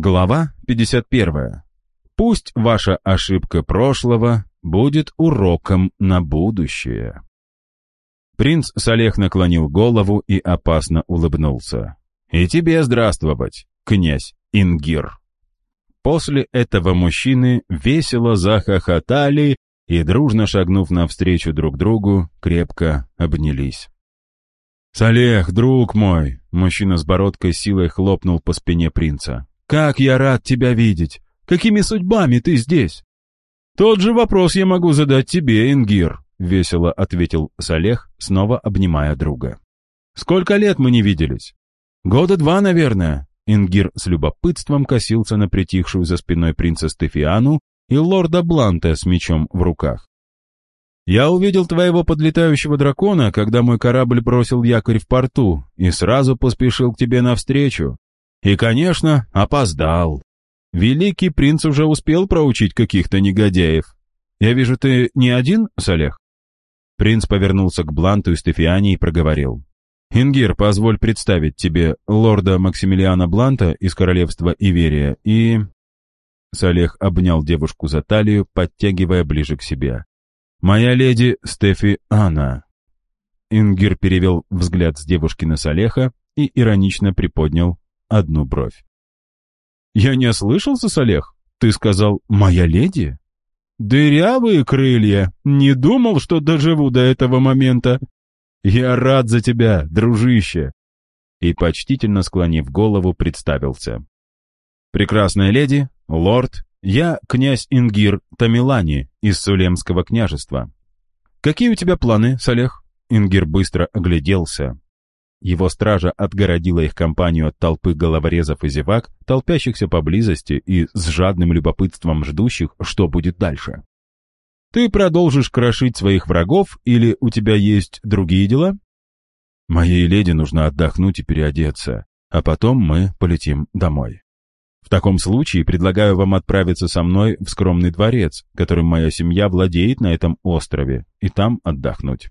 Глава 51. Пусть ваша ошибка прошлого будет уроком на будущее. Принц Салех наклонил голову и опасно улыбнулся. «И тебе здравствовать, князь Ингир». После этого мужчины весело захохотали и, дружно шагнув навстречу друг другу, крепко обнялись. «Салех, друг мой!» — мужчина с бородкой силой хлопнул по спине принца. «Как я рад тебя видеть! Какими судьбами ты здесь?» «Тот же вопрос я могу задать тебе, Ингир», — весело ответил Салех, снова обнимая друга. «Сколько лет мы не виделись?» «Года два, наверное». Ингир с любопытством косился на притихшую за спиной принца Стефиану и лорда Бланта с мечом в руках. «Я увидел твоего подлетающего дракона, когда мой корабль бросил якорь в порту, и сразу поспешил к тебе навстречу. И, конечно, опоздал. Великий принц уже успел проучить каких-то негодяев. Я вижу, ты не один, Салех?» Принц повернулся к Бланту и Стефиане и проговорил. «Ингир, позволь представить тебе лорда Максимилиана Бланта из королевства Иверия и...» Салех обнял девушку за талию, подтягивая ближе к себе. «Моя леди Стефи Анна». Ингир перевел взгляд с девушки на Салеха и иронично приподнял одну бровь. «Я не ослышался, Салех? Ты сказал «моя леди»?» «Дырявые крылья! Не думал, что доживу до этого момента! Я рад за тебя, дружище!» И, почтительно склонив голову, представился. «Прекрасная леди, лорд, я князь Ингир Тамилани из Сулемского княжества. Какие у тебя планы, Салех?» Ингир быстро огляделся. Его стража отгородила их компанию от толпы головорезов и зевак, толпящихся поблизости и с жадным любопытством ждущих, что будет дальше. «Ты продолжишь крошить своих врагов или у тебя есть другие дела?» «Моей леди нужно отдохнуть и переодеться, а потом мы полетим домой. В таком случае предлагаю вам отправиться со мной в скромный дворец, которым моя семья владеет на этом острове, и там отдохнуть.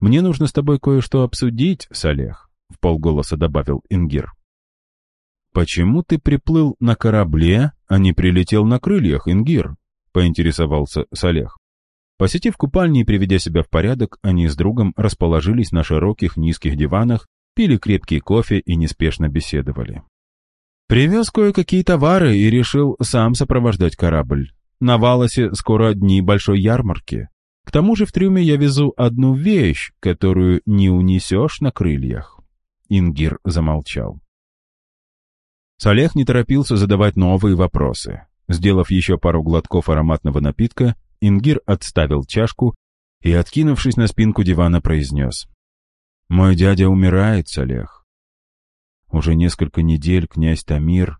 Мне нужно с тобой кое-что обсудить, Салех». — в полголоса добавил Ингир. «Почему ты приплыл на корабле, а не прилетел на крыльях, Ингир?» — поинтересовался Салех. Посетив купальни и приведя себя в порядок, они с другом расположились на широких низких диванах, пили крепкий кофе и неспешно беседовали. «Привез кое-какие товары и решил сам сопровождать корабль. На Валосе скоро дни большой ярмарки. К тому же в трюме я везу одну вещь, которую не унесешь на крыльях». Ингир замолчал. Салех не торопился задавать новые вопросы. Сделав еще пару глотков ароматного напитка, Ингир отставил чашку и, откинувшись на спинку дивана, произнес. «Мой дядя умирает, Салех. Уже несколько недель князь Тамир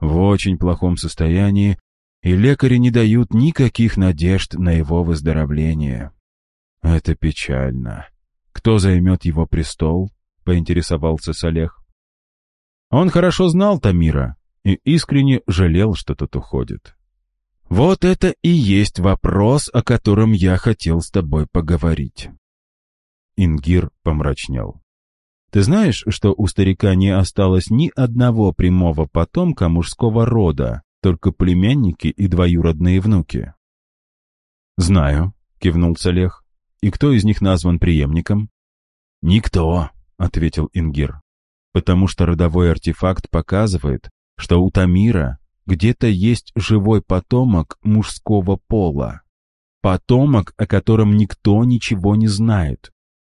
в очень плохом состоянии, и лекари не дают никаких надежд на его выздоровление. Это печально. Кто займет его престол? — поинтересовался Салех. Он хорошо знал Тамира и искренне жалел, что тот уходит. «Вот это и есть вопрос, о котором я хотел с тобой поговорить». Ингир помрачнел. «Ты знаешь, что у старика не осталось ни одного прямого потомка мужского рода, только племянники и двоюродные внуки?» «Знаю», — кивнул Салех. «И кто из них назван преемником?» «Никто», — ответил Ингир. «Потому что родовой артефакт показывает, что у Тамира где-то есть живой потомок мужского пола. Потомок, о котором никто ничего не знает.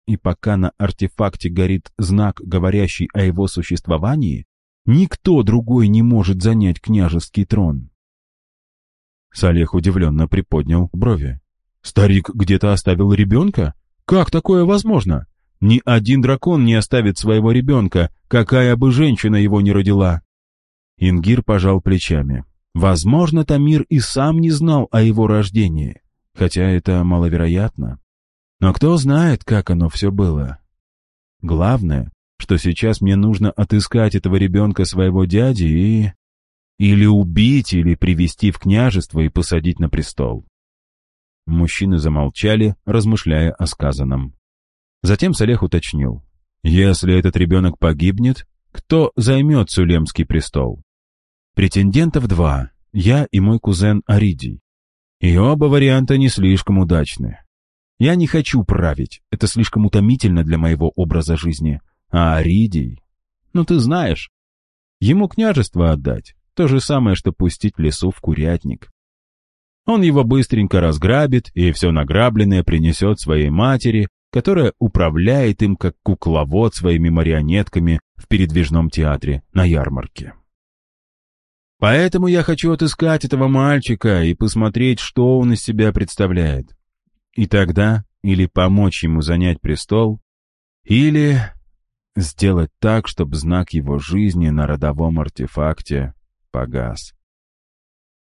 И пока на артефакте горит знак, говорящий о его существовании, никто другой не может занять княжеский трон». Салех удивленно приподнял брови. «Старик где-то оставил ребенка? Как такое возможно?» Ни один дракон не оставит своего ребенка, какая бы женщина его ни родила. Ингир пожал плечами. Возможно, Тамир и сам не знал о его рождении, хотя это маловероятно. Но кто знает, как оно все было. Главное, что сейчас мне нужно отыскать этого ребенка своего дяди и... Или убить, или привести в княжество и посадить на престол. Мужчины замолчали, размышляя о сказанном. Затем Салех уточнил. «Если этот ребенок погибнет, кто займет Сулемский престол?» Претендентов два, я и мой кузен Аридий. И оба варианта не слишком удачны. Я не хочу править, это слишком утомительно для моего образа жизни. А Аридий... Ну, ты знаешь, ему княжество отдать, то же самое, что пустить лесу в курятник. Он его быстренько разграбит и все награбленное принесет своей матери, которая управляет им как кукловод своими марионетками в передвижном театре на ярмарке. Поэтому я хочу отыскать этого мальчика и посмотреть, что он из себя представляет. И тогда или помочь ему занять престол, или сделать так, чтобы знак его жизни на родовом артефакте погас.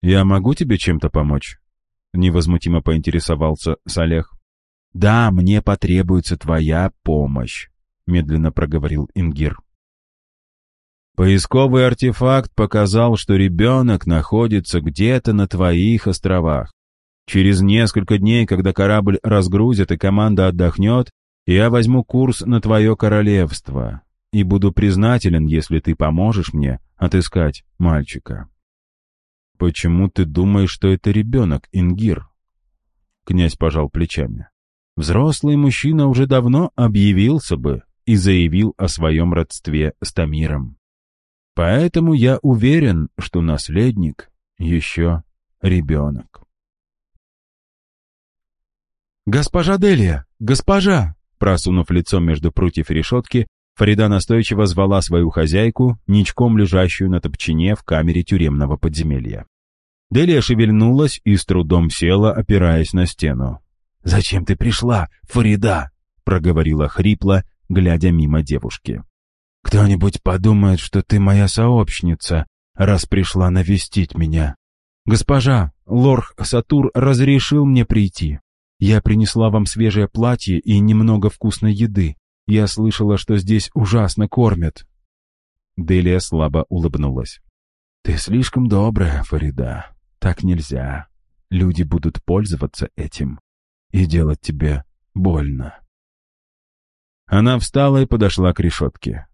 «Я могу тебе чем-то помочь?» — невозмутимо поинтересовался Салех. «Да, мне потребуется твоя помощь», — медленно проговорил Ингир. «Поисковый артефакт показал, что ребенок находится где-то на твоих островах. Через несколько дней, когда корабль разгрузят и команда отдохнет, я возьму курс на твое королевство и буду признателен, если ты поможешь мне отыскать мальчика». «Почему ты думаешь, что это ребенок, Ингир?» Князь пожал плечами. «Взрослый мужчина уже давно объявился бы и заявил о своем родстве с Тамиром. Поэтому я уверен, что наследник еще ребенок». «Госпожа Делия! Госпожа!» Просунув лицо между прутьев решетки, Фарида настойчиво звала свою хозяйку, ничком лежащую на топчине в камере тюремного подземелья. Делия шевельнулась и с трудом села, опираясь на стену. «Зачем ты пришла, Фарида?» — проговорила хрипло, глядя мимо девушки. «Кто-нибудь подумает, что ты моя сообщница, раз пришла навестить меня. Госпожа, лорх Сатур разрешил мне прийти. Я принесла вам свежее платье и немного вкусной еды. Я слышала, что здесь ужасно кормят». Делия слабо улыбнулась. «Ты слишком добрая, Фарида. Так нельзя. Люди будут пользоваться этим и делать тебе больно». Она встала и подошла к решетке.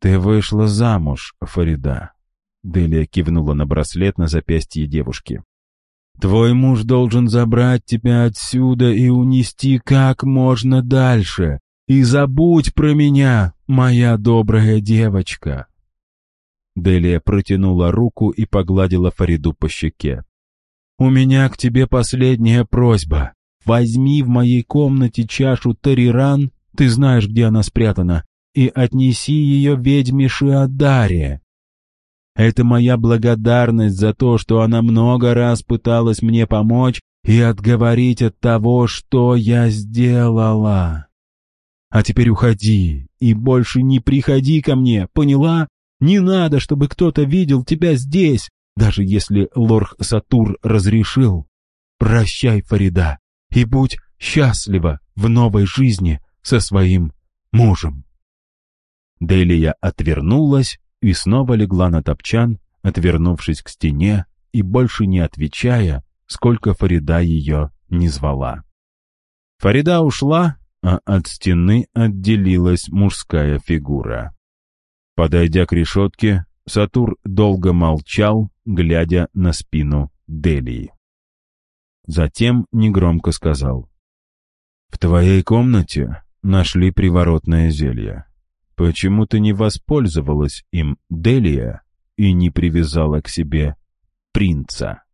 «Ты вышла замуж, Фарида». Делия кивнула на браслет на запястье девушки. «Твой муж должен забрать тебя отсюда и унести как можно дальше, и забудь про меня, моя добрая девочка!» Делия протянула руку и погладила Фариду по щеке. «У меня к тебе последняя просьба. Возьми в моей комнате чашу Тариран, ты знаешь, где она спрятана, и отнеси ее ведьме Шиадаре. Это моя благодарность за то, что она много раз пыталась мне помочь и отговорить от того, что я сделала. А теперь уходи и больше не приходи ко мне, поняла? Не надо, чтобы кто-то видел тебя здесь, даже если лорх Сатур разрешил. Прощай, Фарида, и будь счастлива в новой жизни со своим мужем. Делия отвернулась и снова легла на топчан, отвернувшись к стене и больше не отвечая, сколько Фарида ее не звала. Фарида ушла, а от стены отделилась мужская фигура. Подойдя к решетке, Сатур долго молчал, глядя на спину Делии. Затем негромко сказал. «В твоей комнате нашли приворотное зелье. Почему ты не воспользовалась им, Делия, и не привязала к себе принца?»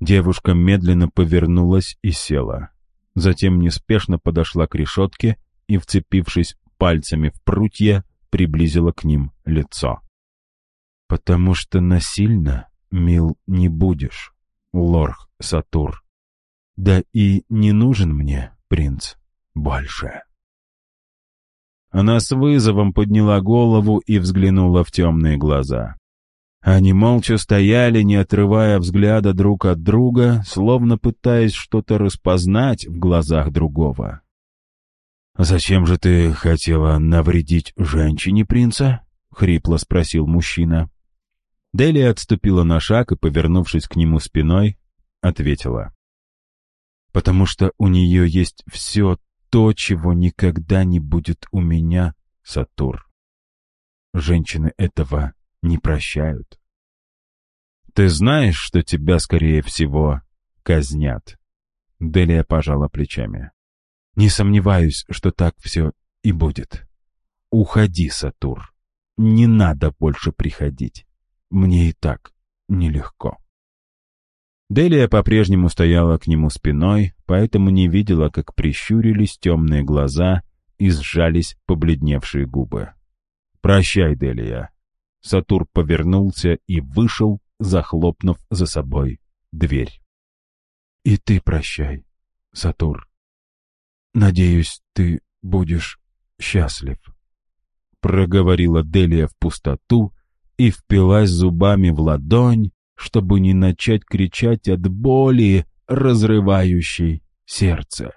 Девушка медленно повернулась и села. Затем неспешно подошла к решетке и, вцепившись пальцами в прутья, приблизила к ним лицо. «Потому что насильно, мил, не будешь, лорх Сатур. Да и не нужен мне, принц, больше». Она с вызовом подняла голову и взглянула в темные глаза. Они молча стояли, не отрывая взгляда друг от друга, словно пытаясь что-то распознать в глазах другого. «Зачем же ты хотела навредить женщине принца?» — хрипло спросил мужчина. Делия отступила на шаг и, повернувшись к нему спиной, ответила. «Потому что у нее есть все то, чего никогда не будет у меня, Сатур. Женщины этого не прощают. Ты знаешь, что тебя, скорее всего, казнят?» Делия пожала плечами. «Не сомневаюсь, что так все и будет. Уходи, Сатур. Не надо больше приходить. Мне и так нелегко». Делия по-прежнему стояла к нему спиной, поэтому не видела, как прищурились темные глаза и сжались побледневшие губы. «Прощай, Делия». Сатур повернулся и вышел, захлопнув за собой дверь. «И ты прощай, Сатур. Надеюсь, ты будешь счастлив», — проговорила Делия в пустоту и впилась зубами в ладонь, чтобы не начать кричать от боли, разрывающей сердце.